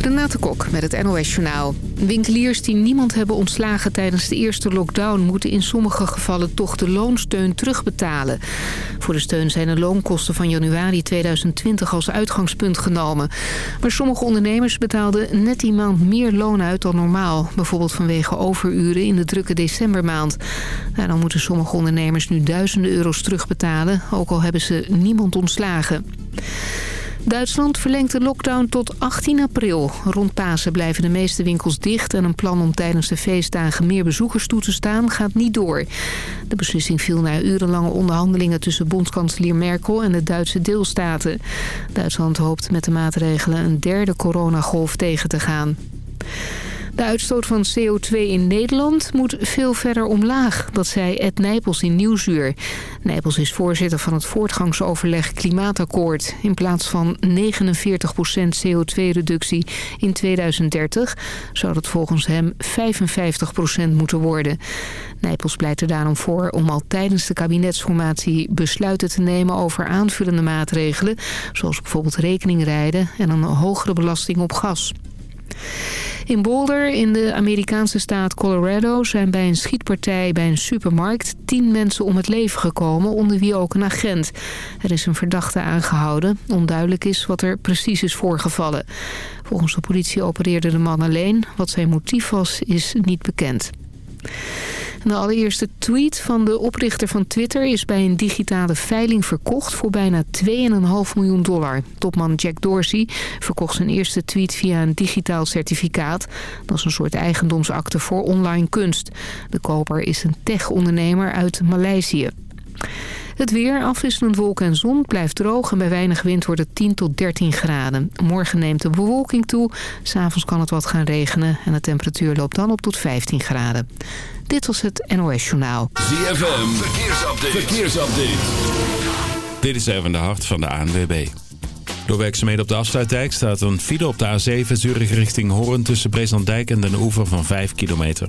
Renate Kok met het NOS Journaal. Winkeliers die niemand hebben ontslagen tijdens de eerste lockdown... moeten in sommige gevallen toch de loonsteun terugbetalen. Voor de steun zijn de loonkosten van januari 2020 als uitgangspunt genomen. Maar sommige ondernemers betaalden net die maand meer loon uit dan normaal. Bijvoorbeeld vanwege overuren in de drukke decembermaand. Nou, dan moeten sommige ondernemers nu duizenden euro's terugbetalen... ook al hebben ze niemand ontslagen. Duitsland verlengt de lockdown tot 18 april. Rond Pasen blijven de meeste winkels dicht... en een plan om tijdens de feestdagen meer bezoekers toe te staan gaat niet door. De beslissing viel na urenlange onderhandelingen... tussen bondskanselier Merkel en de Duitse deelstaten. Duitsland hoopt met de maatregelen een derde coronagolf tegen te gaan. De uitstoot van CO2 in Nederland moet veel verder omlaag. Dat zei Ed Nijpels in Nieuwsuur. Nijpels is voorzitter van het voortgangsoverleg Klimaatakkoord. In plaats van 49% CO2-reductie in 2030... zou dat volgens hem 55% moeten worden. Nijpels pleit er daarom voor om al tijdens de kabinetsformatie besluiten te nemen over aanvullende maatregelen... zoals bijvoorbeeld rekeningrijden en een hogere belasting op gas. In Boulder, in de Amerikaanse staat Colorado, zijn bij een schietpartij bij een supermarkt tien mensen om het leven gekomen, onder wie ook een agent. Er is een verdachte aangehouden. Onduidelijk is wat er precies is voorgevallen. Volgens de politie opereerde de man alleen. Wat zijn motief was, is niet bekend. De allereerste tweet van de oprichter van Twitter is bij een digitale veiling verkocht voor bijna 2,5 miljoen dollar. Topman Jack Dorsey verkocht zijn eerste tweet via een digitaal certificaat. Dat is een soort eigendomsakte voor online kunst. De koper is een tech-ondernemer uit Maleisië. Het weer, afwisselend wolken en zon, blijft droog en bij weinig wind wordt het 10 tot 13 graden. Morgen neemt de bewolking toe, s'avonds kan het wat gaan regenen en de temperatuur loopt dan op tot 15 graden. Dit was het NOS Journaal. ZFM, verkeersupdate. verkeersupdate. Dit is even de hart van de ANWB. Door werkzaamheden op de afsluitdijk staat een file op de A7 Zurich richting Hoorn tussen Breeslanddijk en Den Oever van 5 kilometer.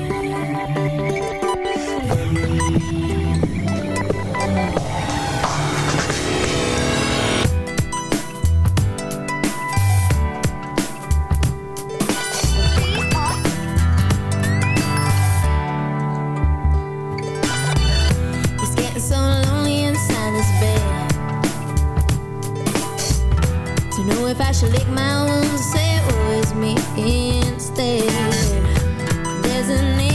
If I should lick my wounds or say oh, it was me instead. There's an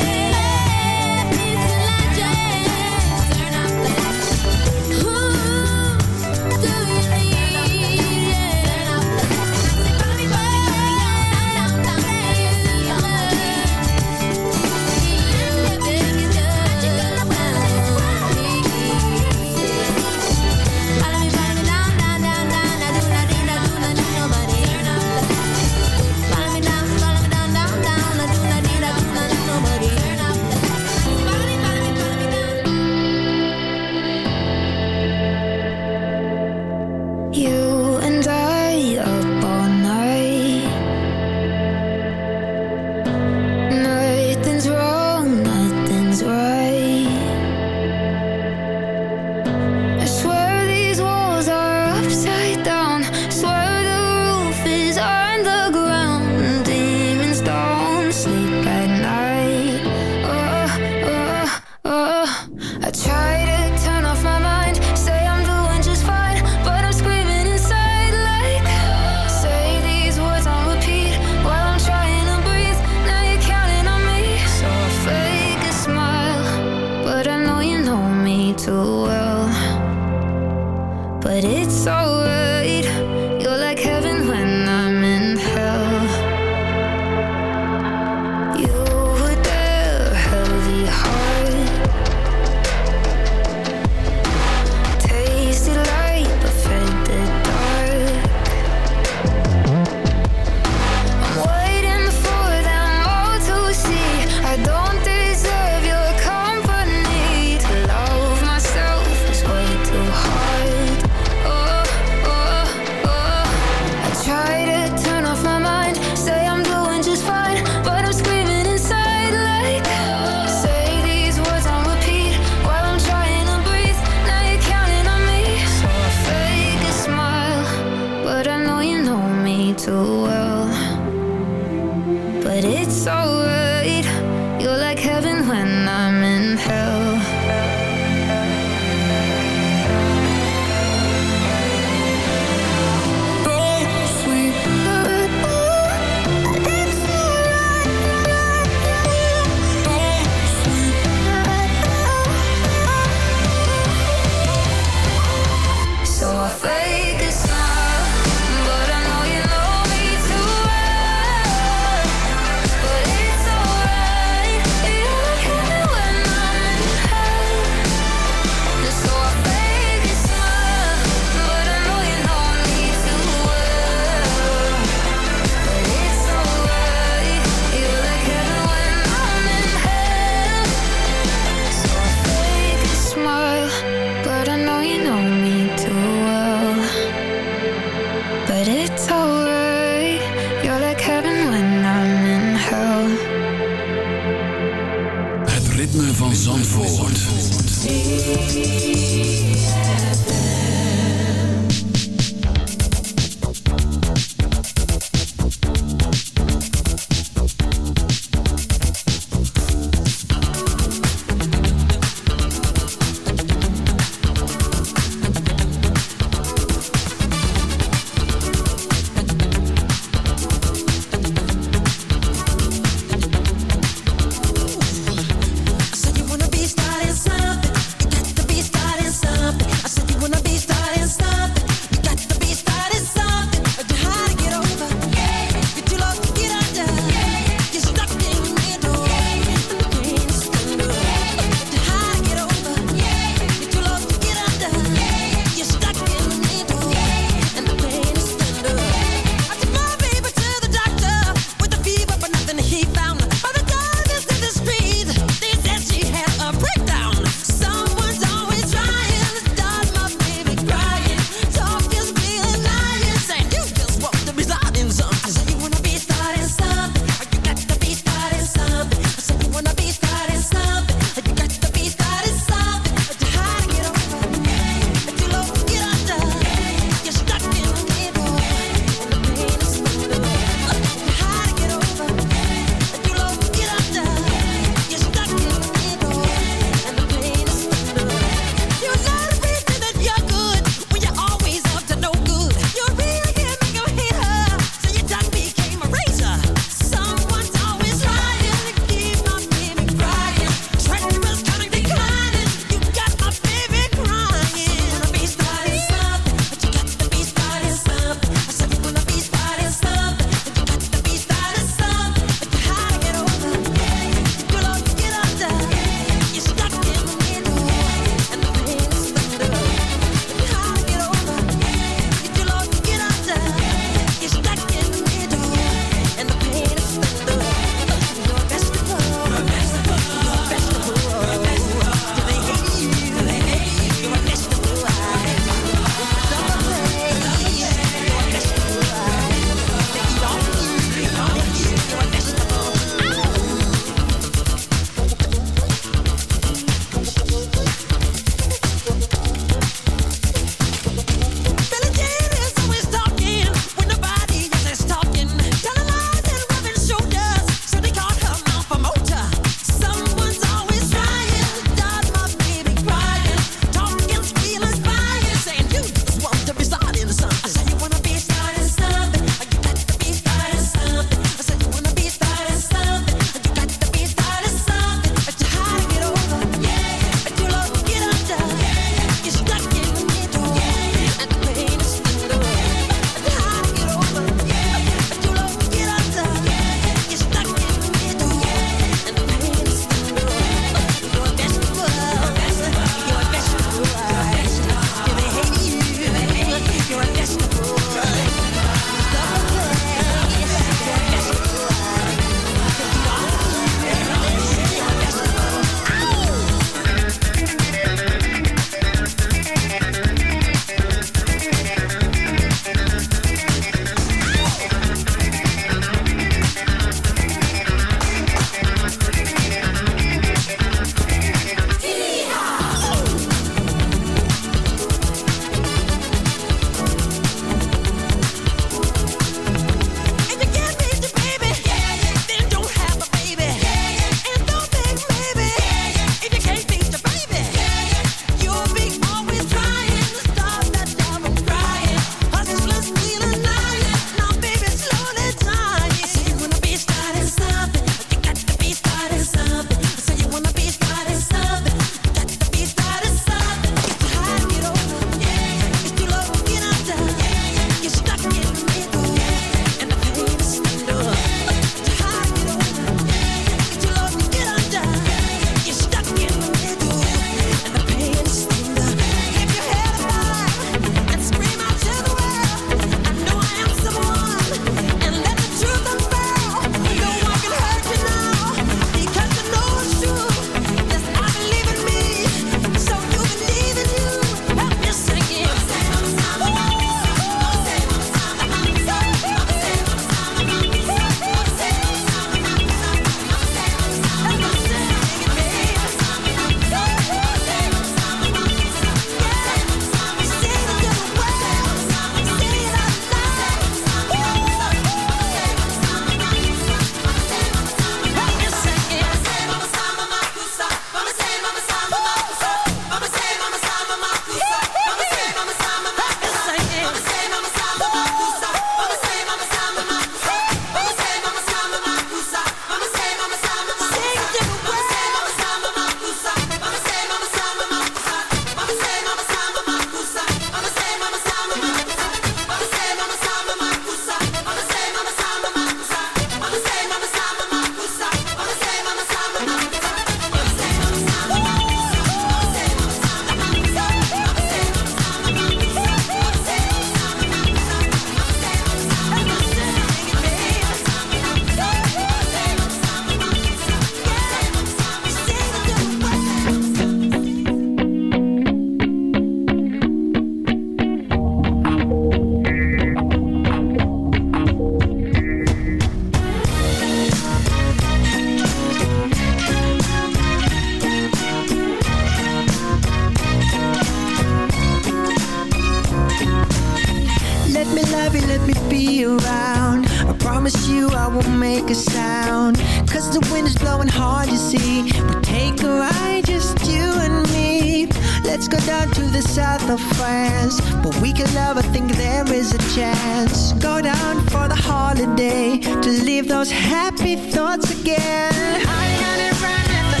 let me be around. I promise you I won't make a sound. Cause the wind is blowing hard, you see. We'll take a ride, just you and me. Let's go down to the south of France. But we can love, I think there is a chance. Go down for the holiday To leave those happy thoughts again. I gotta run at the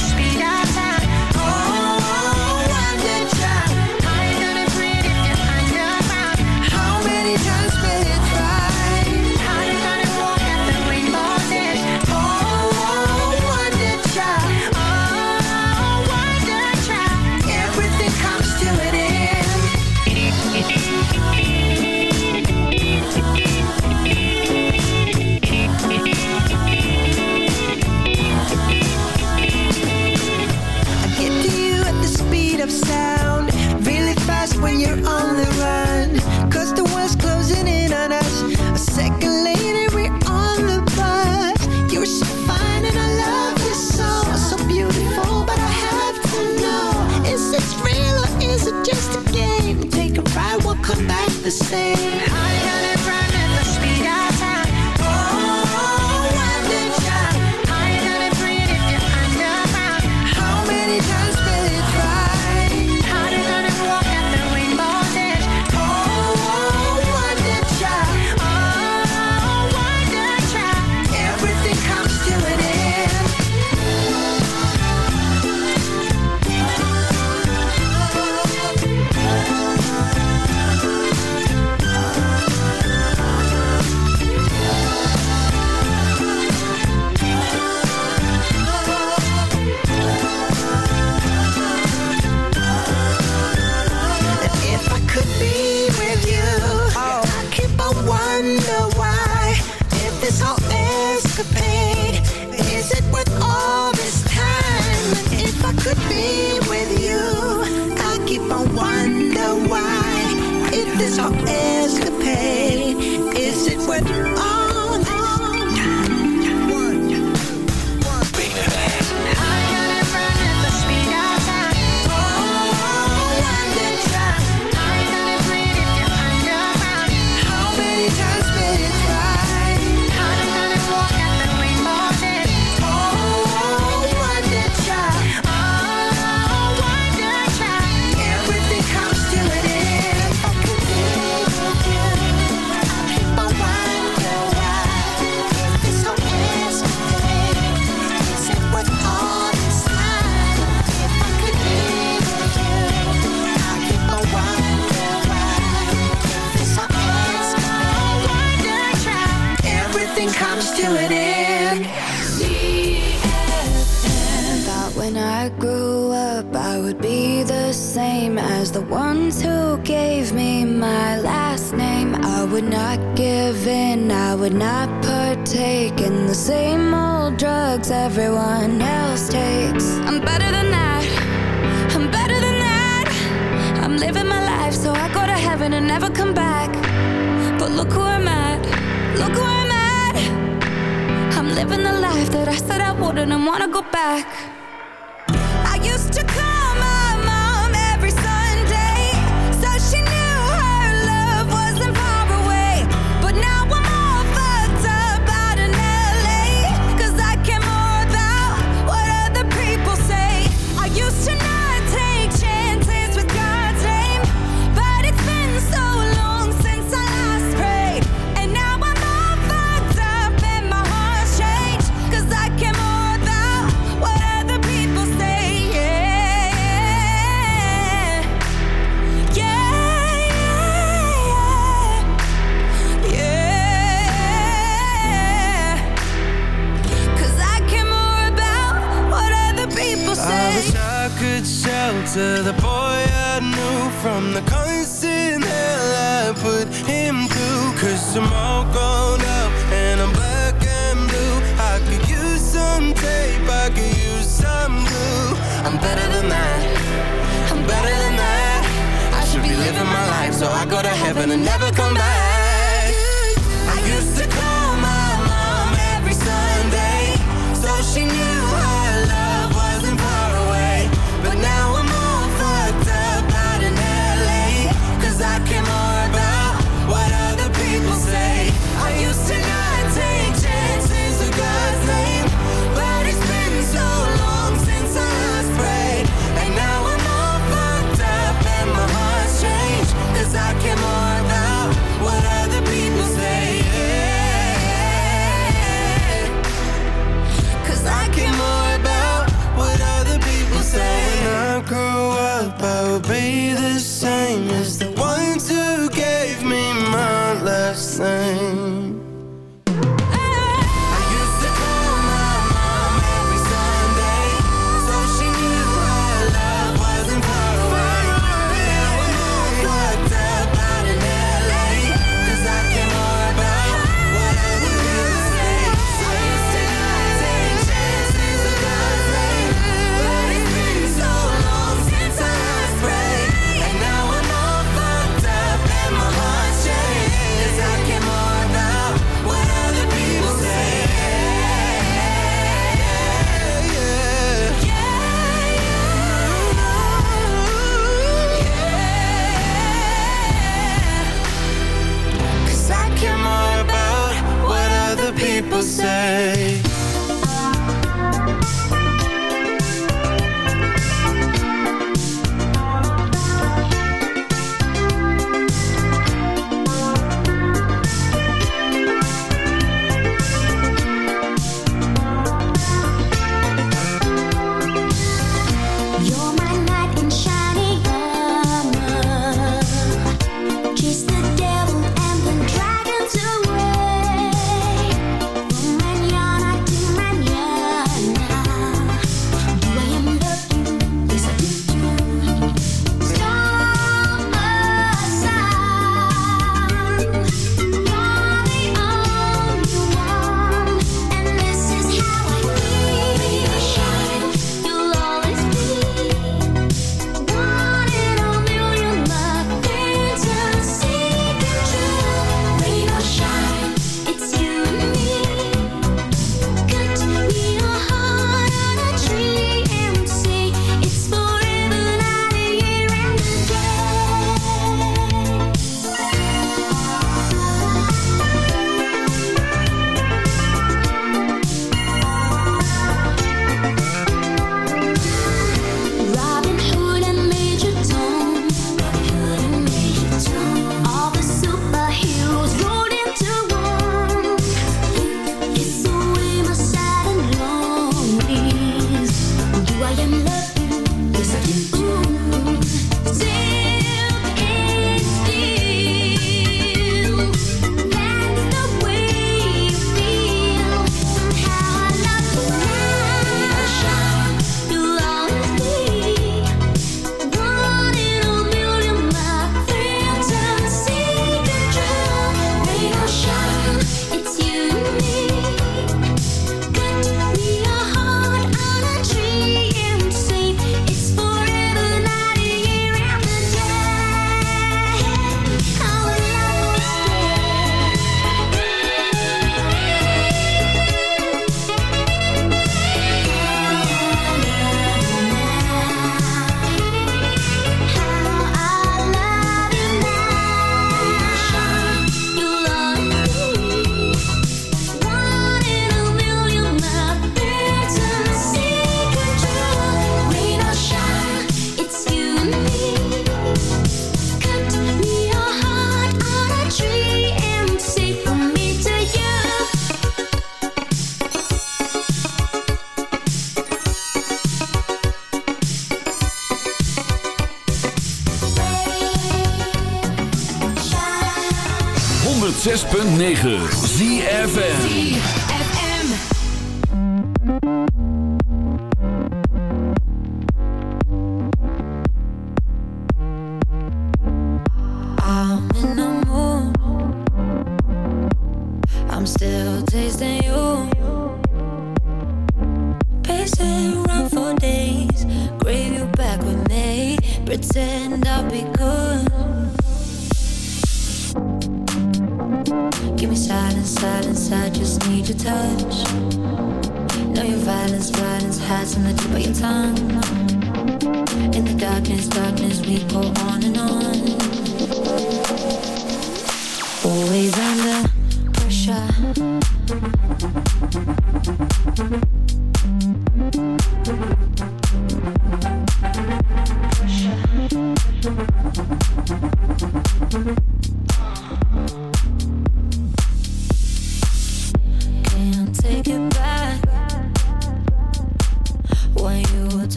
oh, the same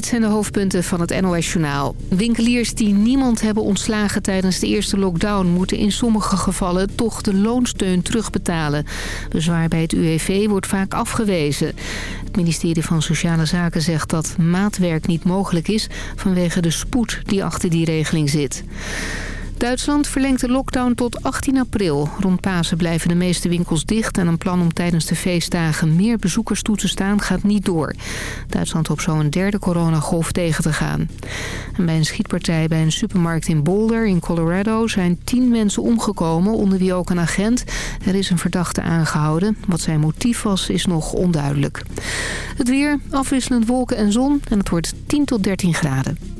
dit zijn de hoofdpunten van het NOS-journaal. Winkeliers die niemand hebben ontslagen tijdens de eerste lockdown... moeten in sommige gevallen toch de loonsteun terugbetalen. Bezwaar bij het UWV wordt vaak afgewezen. Het ministerie van Sociale Zaken zegt dat maatwerk niet mogelijk is... vanwege de spoed die achter die regeling zit. Duitsland verlengt de lockdown tot 18 april. Rond Pasen blijven de meeste winkels dicht... en een plan om tijdens de feestdagen meer bezoekers toe te staan gaat niet door. Duitsland hoopt zo een derde coronagolf tegen te gaan. En bij een schietpartij bij een supermarkt in Boulder in Colorado... zijn tien mensen omgekomen, onder wie ook een agent. Er is een verdachte aangehouden. Wat zijn motief was, is nog onduidelijk. Het weer, afwisselend wolken en zon... en het wordt 10 tot 13 graden.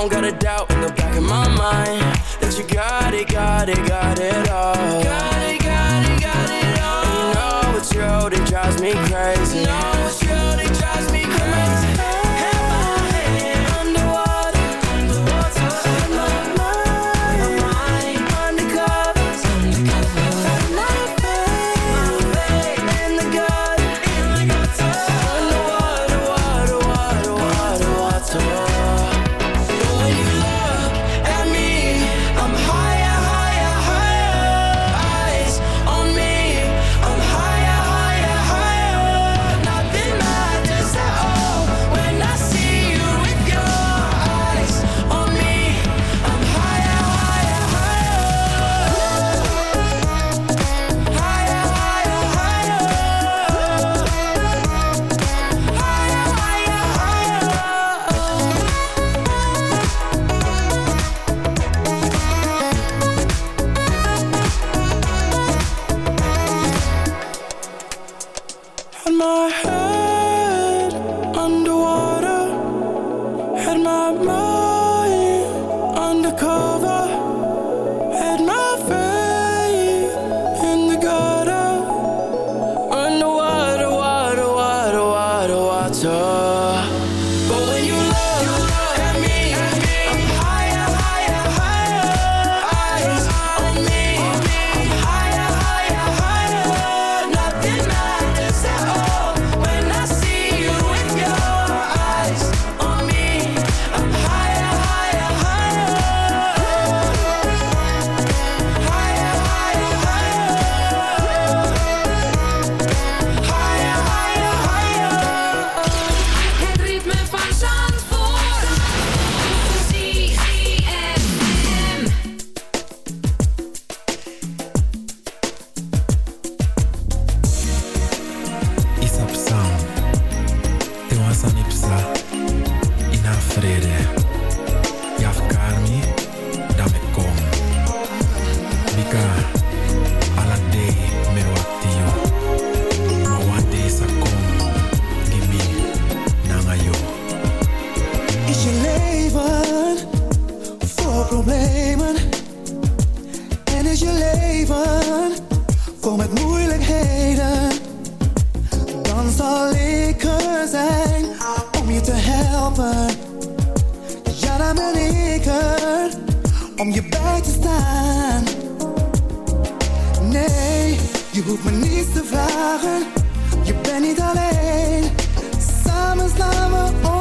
don't got a doubt in the back of my mind that you got it, got it, got it all. Got it, got it, got it all. And you know it's true, that drives me crazy. No, it's sanipsa Ina frede Yafkarmi om je bij te staan. Nee, je hoeft me niets te vragen, je bent niet alleen. Samen slaan we.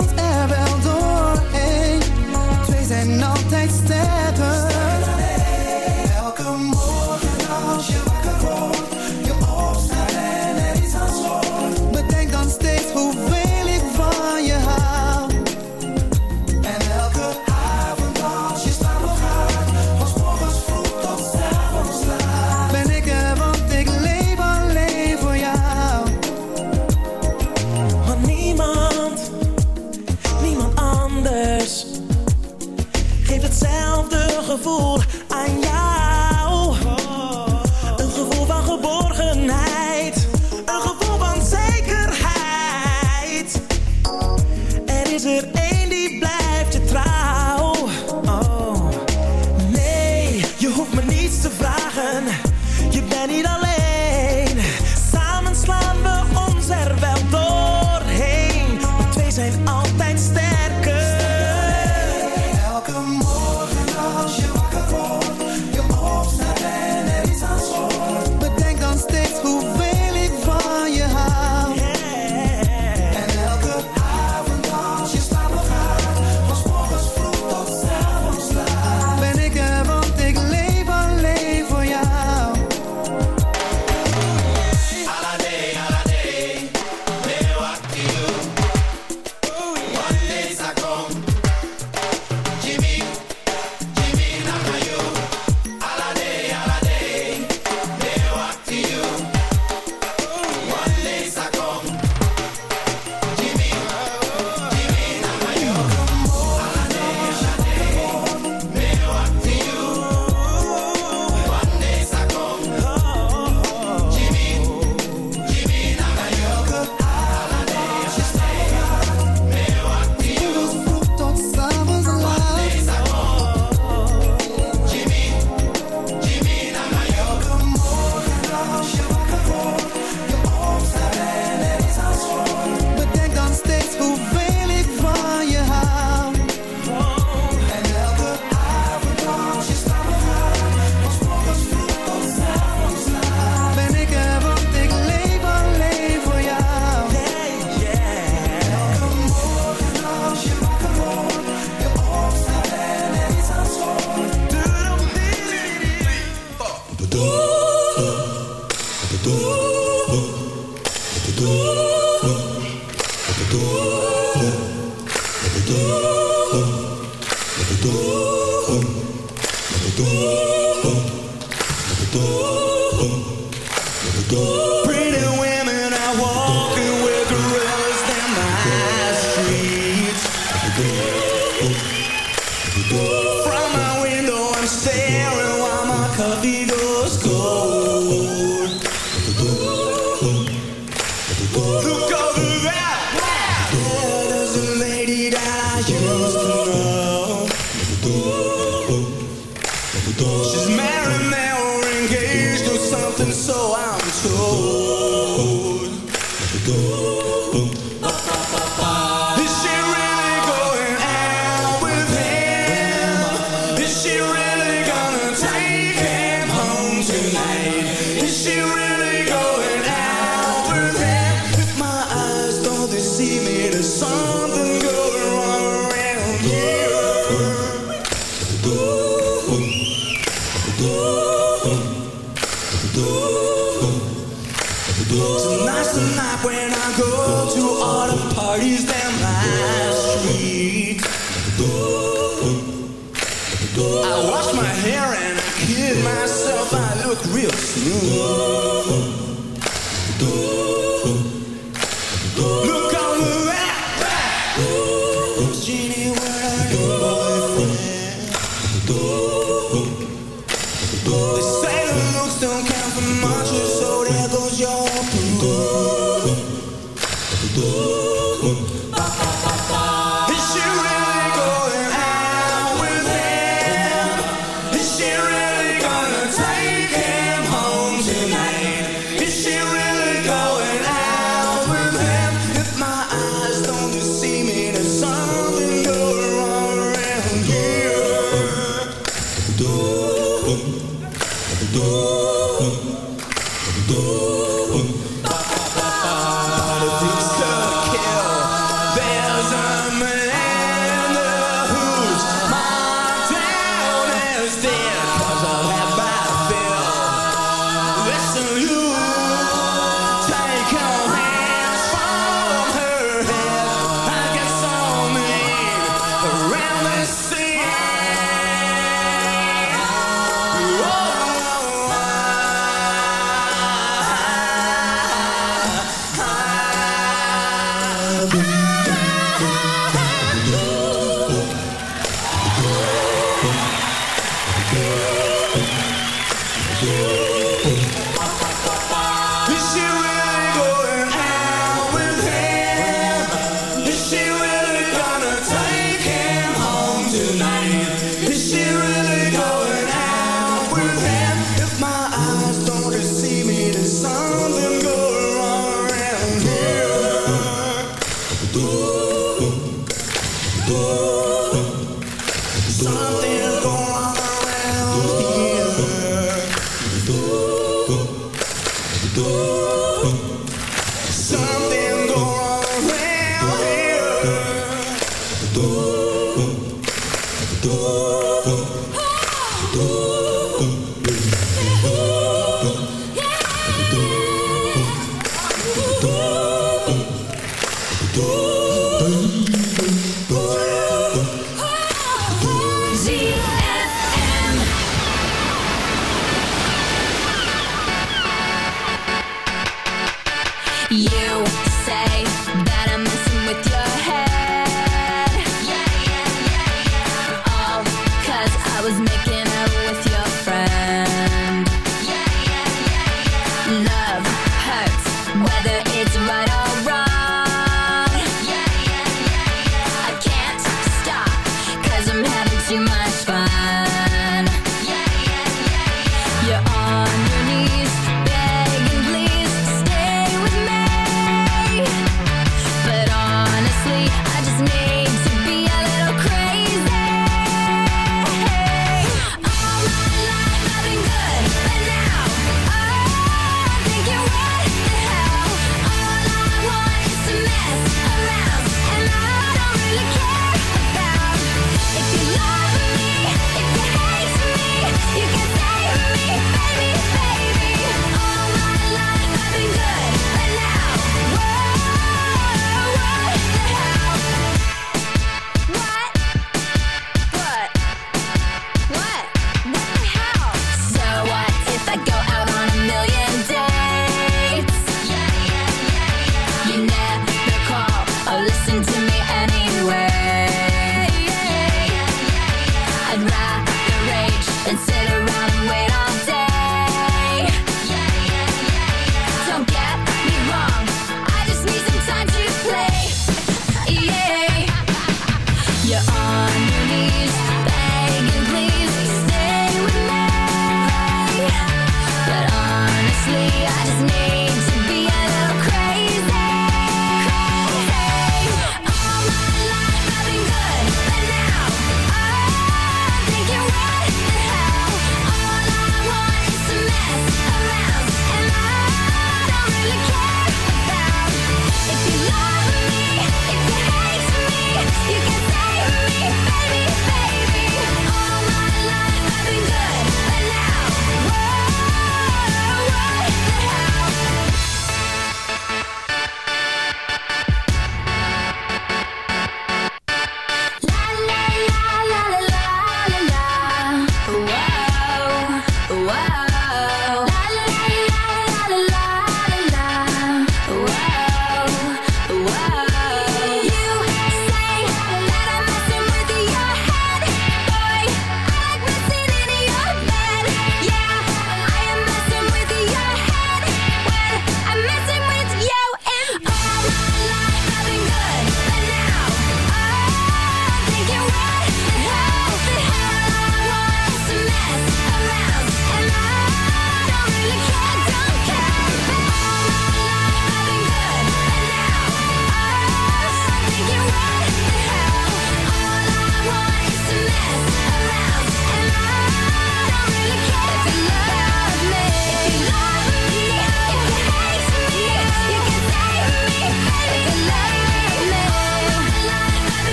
There's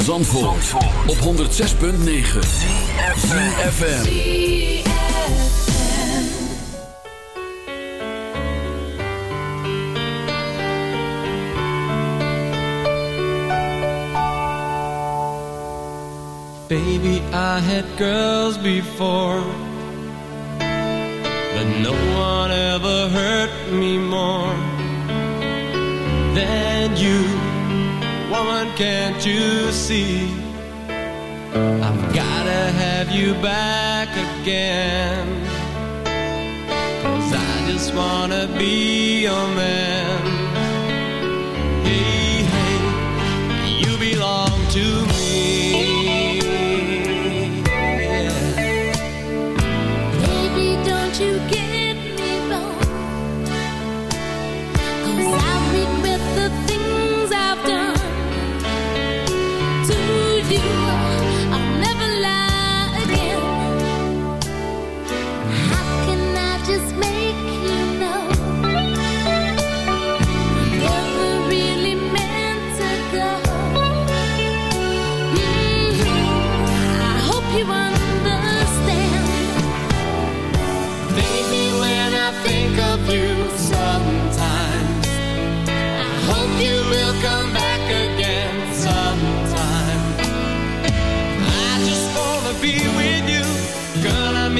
Zandvoort, op 106.9 ZFM Baby, I had girls before But no one ever hurt me more Than you. woman, can't you see? I've gotta have you back again. Cause I just wanna be your man.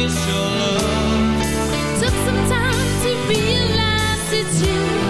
miss your love. Took some time to realize it's you.